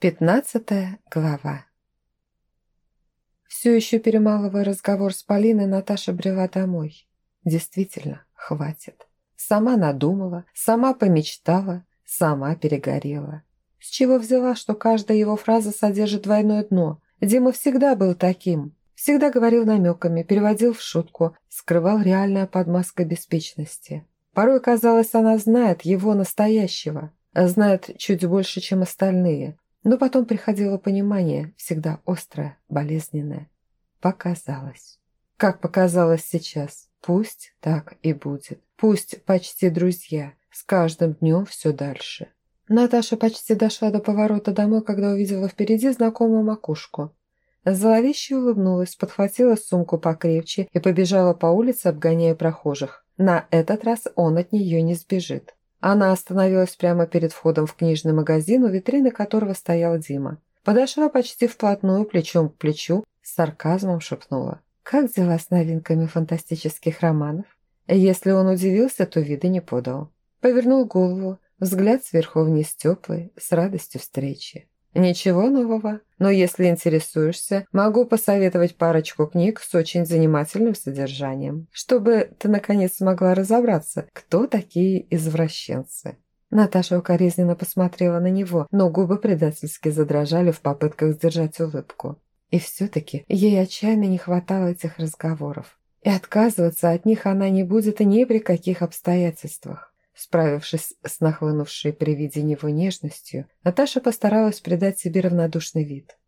Пятнадцатая глава Все еще перемалывая разговор с Полиной, Наташа брела домой. Действительно, хватит. Сама надумала, сама помечтала, сама перегорела. С чего взяла, что каждая его фраза содержит двойное дно? Дима всегда был таким. Всегда говорил намеками, переводил в шутку, скрывал реальное под маской беспечности. Порой казалось, она знает его настоящего, знает чуть больше, чем остальные. Но потом приходило понимание, всегда острое, болезненное. Показалось. Как показалось сейчас. Пусть так и будет. Пусть почти друзья. С каждым днем все дальше. Наташа почти дошла до поворота домой, когда увидела впереди знакомую макушку. Зловеще улыбнулась, подхватила сумку покрепче и побежала по улице, обгоняя прохожих. На этот раз он от нее не сбежит. Она остановилась прямо перед входом в книжный магазин, у витрины которого стоял Дима. Подошла почти вплотную, плечом к плечу, с сарказмом шепнула. «Как дела с новинками фантастических романов?» Если он удивился, то вида не подал. Повернул голову, взгляд сверху вниз теплый, с радостью встречи. Ничего нового, но если интересуешься, могу посоветовать парочку книг с очень занимательным содержанием, чтобы ты наконец смогла разобраться, кто такие извращенцы. Наташа укоризненно посмотрела на него, но губы предательски задрожали в попытках сдержать улыбку. И все-таки ей отчаянно не хватало этих разговоров. И отказываться от них она не будет ни при каких обстоятельствах. Справившись с нахлынувшей при виде него нежностью, Наташа постаралась придать себе равнодушный вид.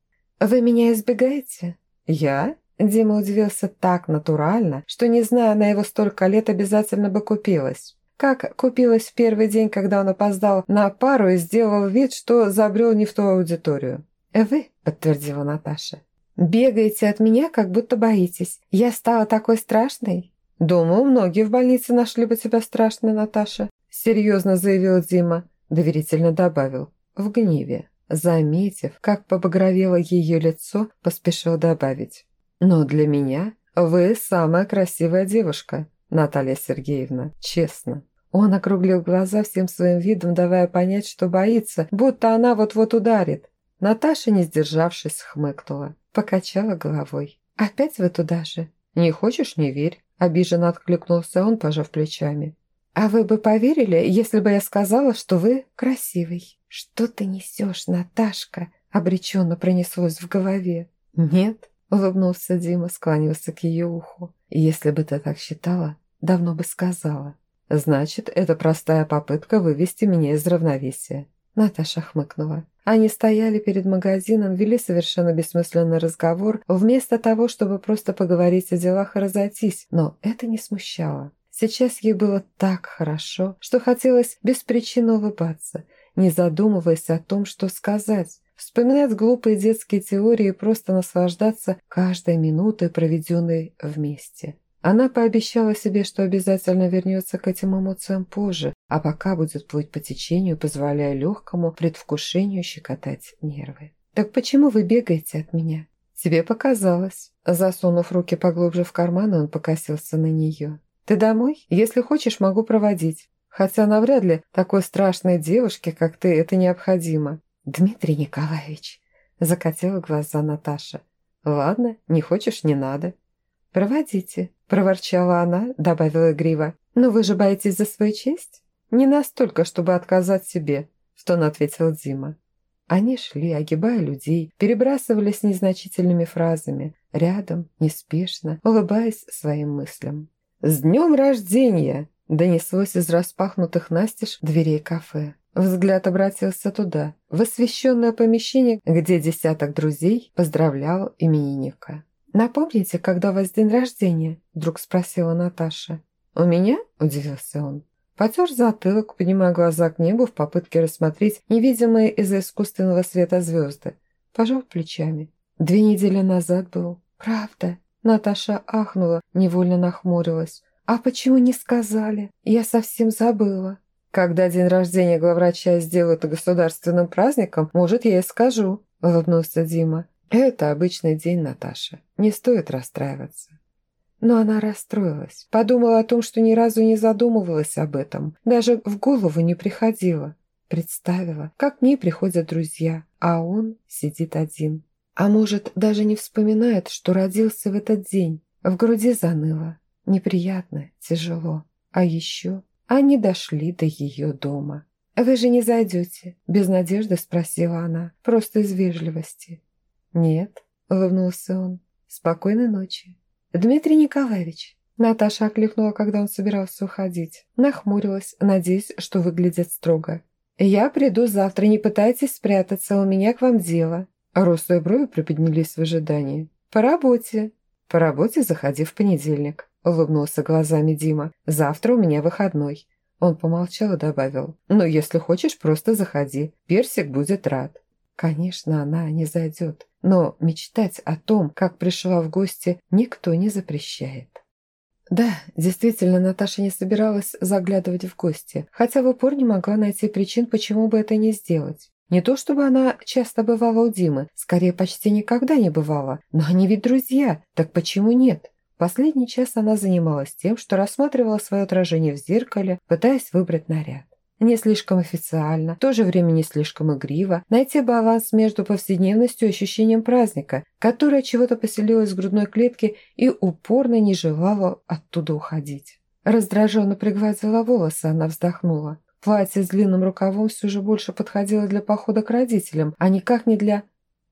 «Вы меня избегаете?» «Я?» Дима удивился так натурально, что, не зная на его столько лет, обязательно бы купилась. Как купилась в первый день, когда он опоздал на пару и сделал вид, что забрел не в ту аудиторию. «Вы?» – подтвердила Наташа. «Бегаете от меня, как будто боитесь. Я стала такой страшной?» «Думаю, многие в больнице нашли бы тебя страшной, Наташа серьезно заявил Дима, доверительно добавил, в гневе. Заметив, как побагровело ее лицо, поспешил добавить. «Но для меня вы самая красивая девушка, Наталья Сергеевна, честно». Он округлил глаза всем своим видом, давая понять, что боится, будто она вот-вот ударит. Наташа, не сдержавшись, хмыкнула, покачала головой. «Опять вы туда же?» «Не хочешь – не верь», – обиженно откликнулся он, пожав плечами. «А вы бы поверили, если бы я сказала, что вы красивый?» «Что ты несешь, Наташка?» – обреченно пронеслось в голове. «Нет», – улыбнулся Дима, склонился к ее уху. «Если бы ты так считала, давно бы сказала. Значит, это простая попытка вывести меня из равновесия». Наташа хмыкнула. Они стояли перед магазином, вели совершенно бессмысленный разговор, вместо того, чтобы просто поговорить о делах и разойтись, но это не смущало. Сейчас ей было так хорошо, что хотелось без причины улыбаться, не задумываясь о том, что сказать, вспоминать глупые детские теории и просто наслаждаться каждой минутой, проведенной вместе. Она пообещала себе, что обязательно вернется к этим эмоциям позже, а пока будет плыть по течению, позволяя легкому предвкушению щекотать нервы. «Так почему вы бегаете от меня?» «Тебе показалось». Засунув руки поглубже в карман, он покосился на нее. Ты домой? Если хочешь, могу проводить. Хотя навряд ли такой страшной девушке, как ты, это необходимо. Дмитрий Николаевич, закатила глаза Наташа. Ладно, не хочешь, не надо. Проводите, проворчала она, добавила игриво. Но вы же боитесь за свою честь? Не настолько, чтобы отказать себе, в тон ответил Дима. Они шли, огибая людей, перебрасывались незначительными фразами, рядом, неспешно, улыбаясь своим мыслям. «С днем рождения!» – донеслось из распахнутых настежь дверей кафе. Взгляд обратился туда, в освещенное помещение, где десяток друзей поздравлял именинника. «Напомните, когда у вас день рождения?» – вдруг спросила Наташа. «У меня?» – удивился он. Потер затылок, поднимая глаза к небу в попытке рассмотреть невидимые из-за искусственного света звезды. Пожал плечами. Две недели назад был. «Правда?» Наташа ахнула, невольно нахмурилась. «А почему не сказали? Я совсем забыла». «Когда день рождения главврача сделают государственным праздником, может, я и скажу», – улыбнулся Дима. «Это обычный день, Наташа. Не стоит расстраиваться». Но она расстроилась. Подумала о том, что ни разу не задумывалась об этом. Даже в голову не приходило. Представила, как к ней приходят друзья, а он сидит один. А может, даже не вспоминает, что родился в этот день. В груди заныло. Неприятно, тяжело. А еще они дошли до ее дома. «Вы же не зайдете?» – без надежды спросила она, просто из вежливости. «Нет», – улыбнулся он. «Спокойной ночи». «Дмитрий Николаевич». Наташа окликнула, когда он собирался уходить. Нахмурилась, надеясь, что выглядит строго. «Я приду завтра, не пытайтесь спрятаться, у меня к вам дело». Русые брови приподнялись в ожидании. «По работе». «По работе заходи в понедельник», – улыбнулся глазами Дима. «Завтра у меня выходной». Он помолчал и добавил. «Ну, если хочешь, просто заходи. Персик будет рад». Конечно, она не зайдет, но мечтать о том, как пришла в гости, никто не запрещает. Да, действительно, Наташа не собиралась заглядывать в гости, хотя в упор не могла найти причин, почему бы это не сделать. Не то чтобы она часто бывала у Димы, скорее почти никогда не бывала, но они ведь друзья, так почему нет? Последний час она занималась тем, что рассматривала свое отражение в зеркале, пытаясь выбрать наряд. Не слишком официально, в то же время не слишком игриво, найти баланс между повседневностью и ощущением праздника, которое чего-то поселилось в грудной клетке и упорно не желало оттуда уходить. Раздраженно пригладила волосы, она вздохнула. Платье с длинным рукавом все же больше подходило для похода к родителям, а никак не для...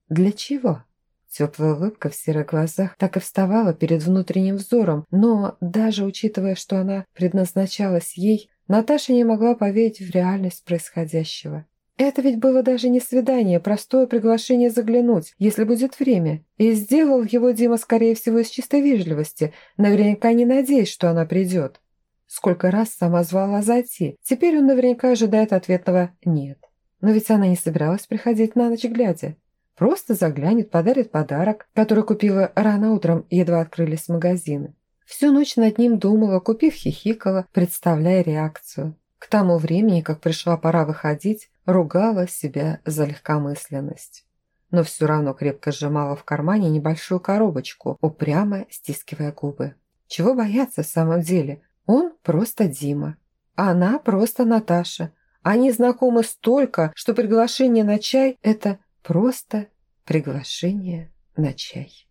Для чего? Теплая улыбка в серых глазах так и вставала перед внутренним взором, но даже учитывая, что она предназначалась ей, Наташа не могла поверить в реальность происходящего. Это ведь было даже не свидание, простое приглашение заглянуть, если будет время. И сделал его Дима, скорее всего, из чистой вежливости, наверняка не надеясь, что она придет. Сколько раз сама звала зайти. Теперь он наверняка ожидает ответного «нет». Но ведь она не собиралась приходить на ночь глядя. Просто заглянет, подарит подарок, который купила рано утром, едва открылись магазины. Всю ночь над ним думала, купив хихикала, представляя реакцию. К тому времени, как пришла пора выходить, ругала себя за легкомысленность. Но все равно крепко сжимала в кармане небольшую коробочку, упрямо стискивая губы. Чего бояться в самом деле? Он просто Дима. Она просто Наташа. Они знакомы столько, что приглашение на чай – это просто приглашение на чай.